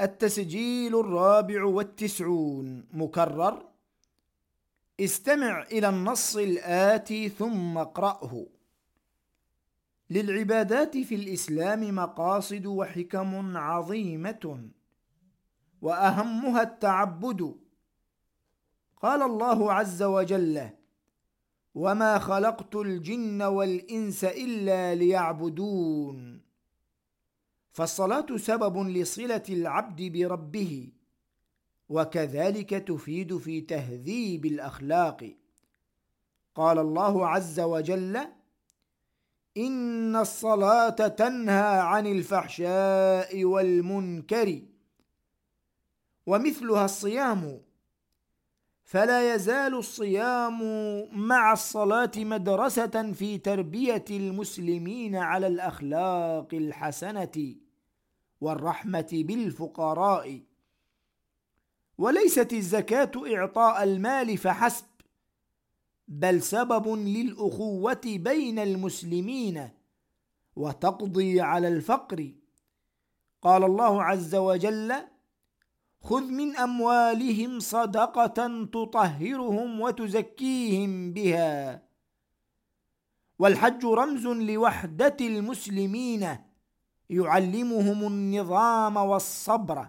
التسجيل الرابع والتسعون. مكرر. استمع إلى النص الآتي ثم اقرأه. للعبادات في الإسلام مقاصد وحكم عظيمة وأهمها التعبد. قال الله عز وجل وما خلقت الجن والإنس إلا ليعبدون فالصلاة سبب لصلة العبد بربه وكذلك تفيد في تهذيب الأخلاق. قال الله عز وجل إن الصلاة تنهى عن الفحشاء والمنكر ومثلها الصيام فلا يزال الصيام مع الصلاة مدرسة في تربية المسلمين على الأخلاق الحسنة والرحمة بالفقراء. وليست الزكاة إعطاء المال فحسب بل سبب للأخوة بين المسلمين وتقضي على الفقر. قال الله عز وجل خذ من أموالهم صدقة تطهرهم وتزكيهم بها. والحج رمز لوحدة المسلمين يعلمهم النظام والصبر.